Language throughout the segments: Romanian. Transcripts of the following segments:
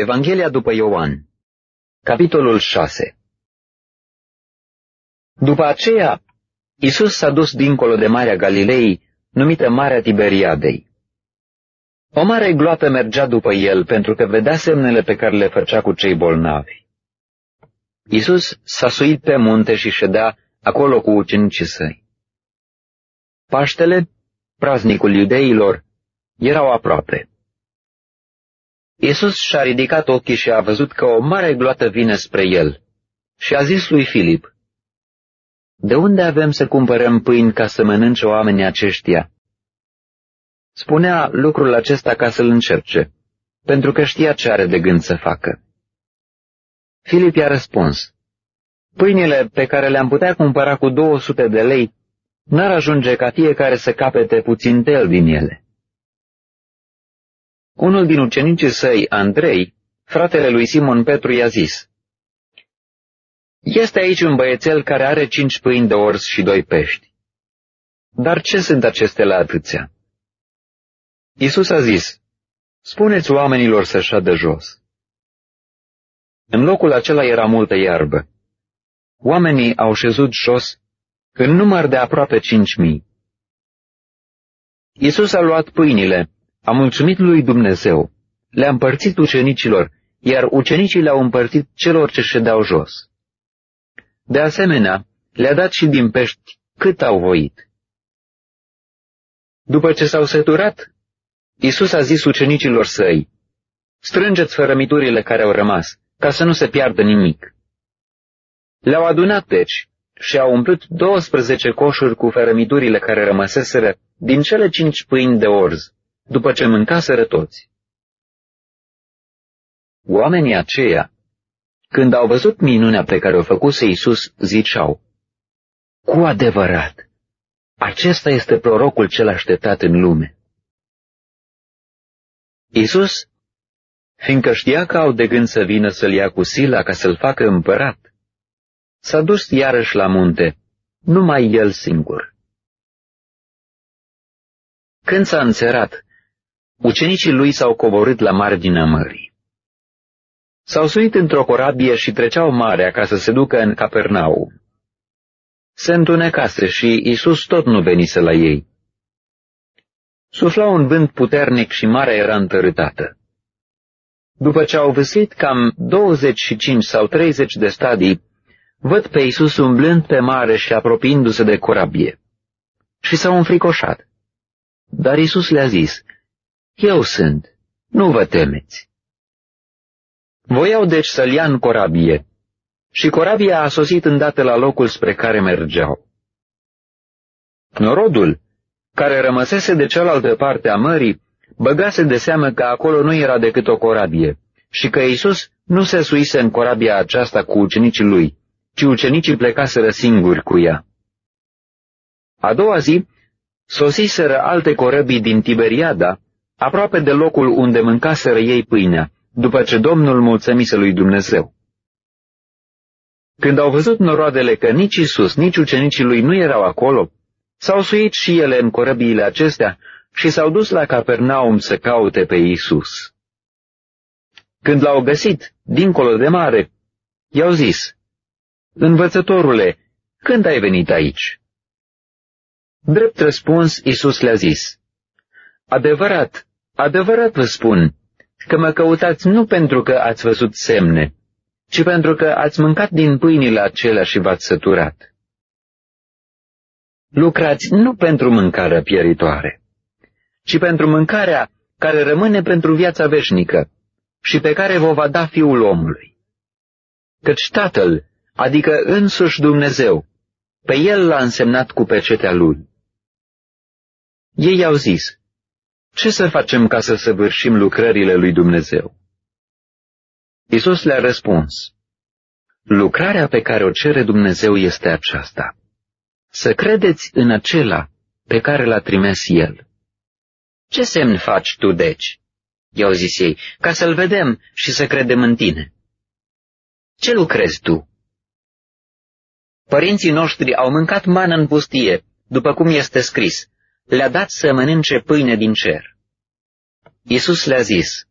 Evanghelia după Ioan Capitolul 6 După aceea, Isus s-a dus dincolo de Marea Galilei, numită Marea Tiberiadei. O mare gloată mergea după el, pentru că vedea semnele pe care le făcea cu cei bolnavi. Isus s-a suit pe munte și ședea acolo cu ucenicii săi. Paștele, praznicul iudeilor, erau aproape. Iisus și-a ridicat ochii și a văzut că o mare gloată vine spre el și a zis lui Filip, De unde avem să cumpărăm pâini ca să mănânce oamenii aceștia? Spunea lucrul acesta ca să-l încerce, pentru că știa ce are de gând să facă. Filip i-a răspuns, Pâinile pe care le-am putea cumpăra cu 200 de lei n-ar ajunge ca fiecare să capete puțin tel din ele. Unul din ucenicii săi, Andrei, fratele lui Simon Petru, i-a zis, Este aici un băiețel care are cinci pâini de ors și doi pești. Dar ce sunt acestele atâția? Isus a zis, Spuneți oamenilor să șadă jos. În locul acela era multă iarbă. Oamenii au șezut jos în număr de aproape cinci mii. Isus a luat pâinile a mulțumit lui Dumnezeu, le-a împărțit ucenicilor, iar ucenicii le-au împărțit celor ce ședeau jos. De asemenea, le-a dat și din pești cât au voit. După ce s-au săturat, Isus a zis ucenicilor săi, strângeți fărămiturile care au rămas, ca să nu se piardă nimic. Le-au adunat deci și au umplut 12 coșuri cu fărămiturile care rămăseseră din cele cinci pâini de orz după ce mâncaseră toți. Oamenii aceia, când au văzut minunea pe care o făcuse Iisus, ziceau, Cu adevărat, acesta este prorocul cel așteptat în lume. Iisus, fiindcă știa că au de gând să vină să-l ia cu sila ca să-l facă împărat, s-a dus iarăși la munte, numai el singur. Când s-a înțerat, Ucenicii lui s-au coborât la marginea mării. S-au suit într-o corabie și treceau marea ca să se ducă în Capernaum. Se întunecase și Isus tot nu venise la ei. Sufla un vânt puternic și marea era întărâtată. După ce au văsit cam 25 sau 30 de stadii, văd pe Isus umblând pe mare și apropiindu-se de corabie. Și s-au înfricoșat. Dar Isus le-a zis, eu sunt, nu vă temeți. Voiau deci să-l ia în corabie și corabia a sosit îndată la locul spre care mergeau. Norodul, care rămăsese de cealaltă parte a mării, băgase de seamă că acolo nu era decât o corabie și că Isus nu se suise în corabia aceasta cu ucenicii lui, ci ucenicii plecaseră singuri cu ea. A doua zi, sosiseră alte corăbii din Tiberiada, aproape de locul unde mâncaseră ei pâinea, după ce Domnul mulțămise lui Dumnezeu. Când au văzut noroadele că nici Isus, nici ucenicii lui nu erau acolo, s-au suit și ele în corăbiile acestea și s-au dus la Capernaum să caute pe Isus. Când l-au găsit, dincolo de mare, i-au zis, Învățătorule, când ai venit aici? Drept răspuns, Isus le-a zis, Adevărat, Adevărat vă spun că mă căutați nu pentru că ați văzut semne, ci pentru că ați mâncat din pâinile acelea și v-ați săturat. Lucrați nu pentru mâncarea pieritoare, ci pentru mâncarea care rămâne pentru viața veșnică și pe care vă va da Fiul omului. Căci Tatăl, adică însuși Dumnezeu, pe El l-a însemnat cu pecetea Lui. Ei au zis, ce să facem ca să săvârșim lucrările lui Dumnezeu? Isus le-a răspuns, Lucrarea pe care o cere Dumnezeu este aceasta, să credeți în acela pe care l-a trimis El. Ce semn faci tu, deci? I-au zis ei, ca să-l vedem și să credem în tine. Ce lucrezi tu? Părinții noștri au mâncat mană în pustie, după cum este scris, le-a dat să mănânce pâine din cer. Iisus le-a zis,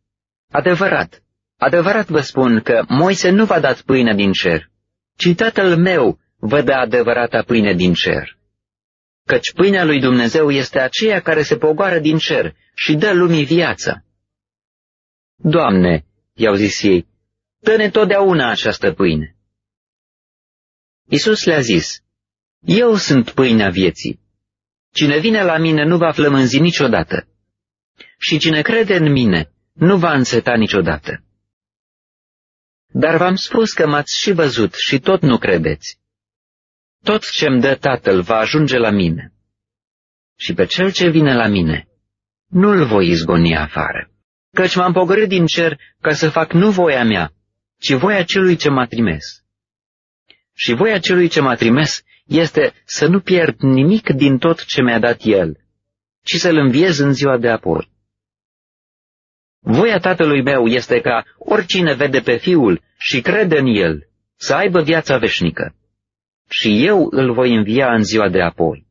Adevărat, Adevărat vă spun că Moise nu v-a dat pâine din cer, ci tatăl meu vă dă adevărata pâine din cer. Căci pâinea lui Dumnezeu este aceea care se pogoară din cer și dă lumii viață. Doamne, i-au zis ei, dă-ne totdeauna această pâine. Isus le-a zis, Eu sunt pâinea vieții. Cine vine la mine nu va flămânzi niciodată. Și cine crede în mine nu va înseta niciodată. Dar v-am spus că m-ați și văzut și tot nu credeți. Tot ce-mi dă Tatăl va ajunge la mine. Și pe cel ce vine la mine, nu-l voi izgoni afară, căci m-am pogorât din cer ca să fac nu voia mea, ci voia celui ce m-a trimis. Și voia celui ce m-a trimis este să nu pierd nimic din tot ce mi-a dat el, ci să-l înviez în ziua de apoi. Voia tatălui meu este ca oricine vede pe fiul și crede în el, să aibă viața veșnică. Și eu îl voi învia în ziua de apoi.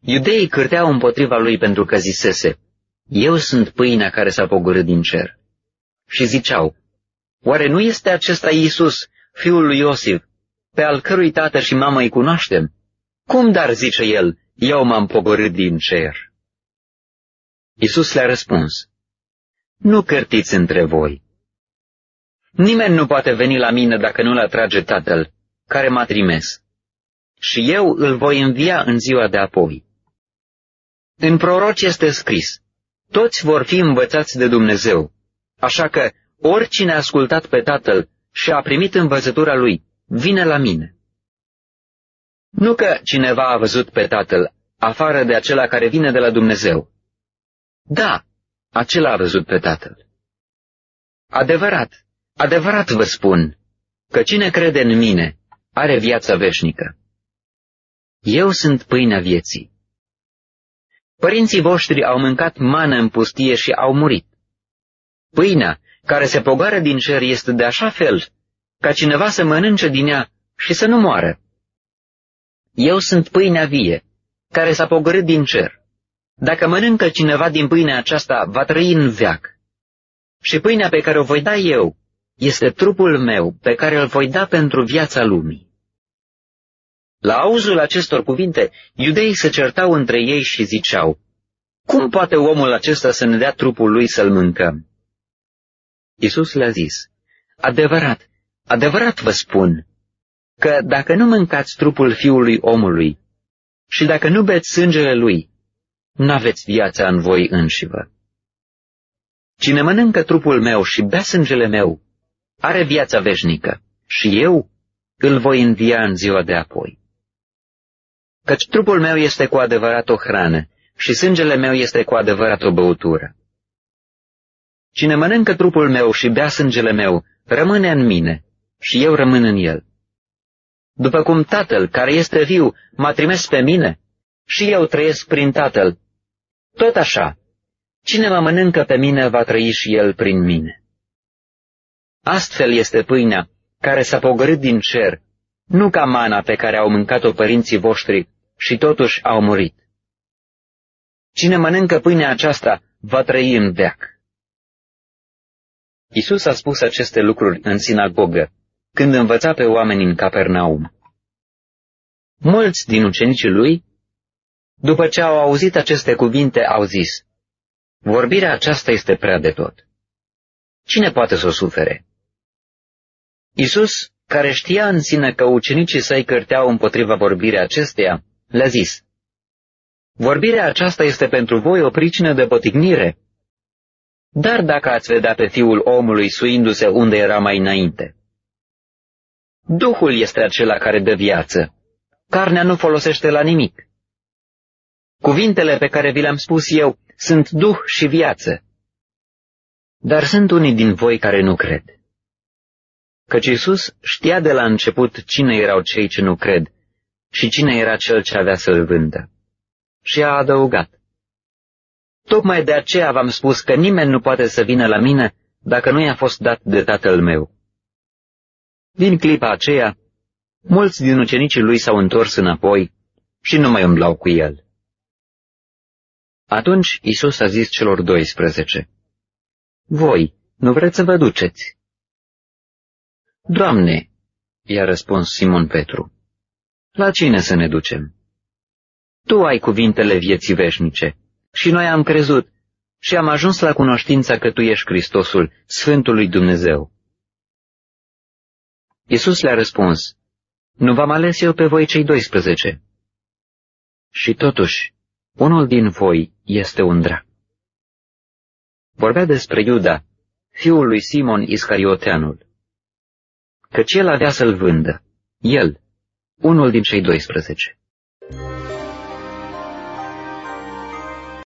Iudeii cârteau împotriva lui pentru că zisese, Eu sunt pâinea care s-a pogorât din cer. Și ziceau, Oare nu este acesta Iisus, fiul lui Iosif, pe al cărui tată și mamă îi cunoaștem? Cum dar, zice el, eu m-am pogorât din cer? Iisus le-a răspuns, Nu cărtiți între voi. Nimeni nu poate veni la mine dacă nu-l atrage Tatăl, care m-a trimis. Și eu îl voi învia în ziua de apoi. În proroci este scris, toți vor fi învățați de Dumnezeu, așa că oricine a ascultat pe Tatăl și a primit învățătura lui, vine la mine. Nu că cineva a văzut pe Tatăl, afară de acela care vine de la Dumnezeu. Da, acela a văzut pe Tatăl. Adevărat, adevărat vă spun, că cine crede în mine are viața veșnică. Eu sunt pâinea vieții. Părinții voștri au mâncat mană în pustie și au murit. Pâinea care se pogoară din cer este de așa fel ca cineva să mănânce din ea și să nu moară. Eu sunt pâinea vie, care s-a pogorât din cer. Dacă mănâncă cineva din pâinea aceasta, va trăi în veac. Și pâinea pe care o voi da eu este trupul meu pe care îl voi da pentru viața lumii. La auzul acestor cuvinte, iudeii se certau între ei și ziceau, Cum poate omul acesta să ne dea trupul lui să-l mâncăm? Iisus le-a zis, Adevărat, adevărat vă spun, că dacă nu mâncați trupul fiului omului și dacă nu beți sângele lui, n-aveți viața în voi înșivă. Cine mănâncă trupul meu și bea sângele meu, are viața veșnică și eu îl voi învia în ziua de apoi. Căci trupul meu este cu adevărat o hrană și sângele meu este cu adevărat o băutură. Cine mănâncă trupul meu și bea sângele meu, rămâne în mine și eu rămân în el. După cum Tatăl, care este viu, m-a trimis pe mine și eu trăiesc prin Tatăl, tot așa, cine mă mănâncă pe mine va trăi și el prin mine. Astfel este pâinea care s-a pogorât din cer, nu ca mana pe care au mâncat-o părinții voștri și totuși au murit. Cine mănâncă pâinea aceasta va trăi în veac. Isus a spus aceste lucruri în sinagogă, când învăța pe oameni în Capernaum. Mulți din ucenicii lui, după ce au auzit aceste cuvinte, au zis, Vorbirea aceasta este prea de tot. Cine poate să o sufere? Isus, care știa în sine că ucenicii săi cărteau împotriva vorbirea acesteia, le-a zis, Vorbirea aceasta este pentru voi o pricină de potignire, dar dacă ați vedea pe fiul omului suindu-se unde era mai înainte. Duhul este acela care dă viață. Carnea nu folosește la nimic. Cuvintele pe care vi le-am spus eu sunt duh și viață. Dar sunt unii din voi care nu cred. Căci Iisus știa de la început cine erau cei ce nu cred și cine era cel ce avea să-l vândă. Și a adăugat. Tocmai de aceea v-am spus că nimeni nu poate să vină la mine dacă nu i-a fost dat de tatăl meu. Din clipa aceea, mulți din ucenicii lui s-au întors înapoi și nu mai umblau cu el. Atunci Isus a zis celor 12, Voi, nu vreți să vă duceți? Doamne, i-a răspuns Simon Petru, la cine să ne ducem? Tu ai cuvintele vieții veșnice și noi am crezut și am ajuns la cunoștința că Tu ești Hristosul, Sfântul lui Dumnezeu. Iisus le-a răspuns, Nu v-am ales eu pe voi cei 12. Și totuși, unul din voi este un drac. Vorbea despre Iuda, fiul lui Simon Iscarioteanul, căci el avea să-l vândă, el, unul din cei 12.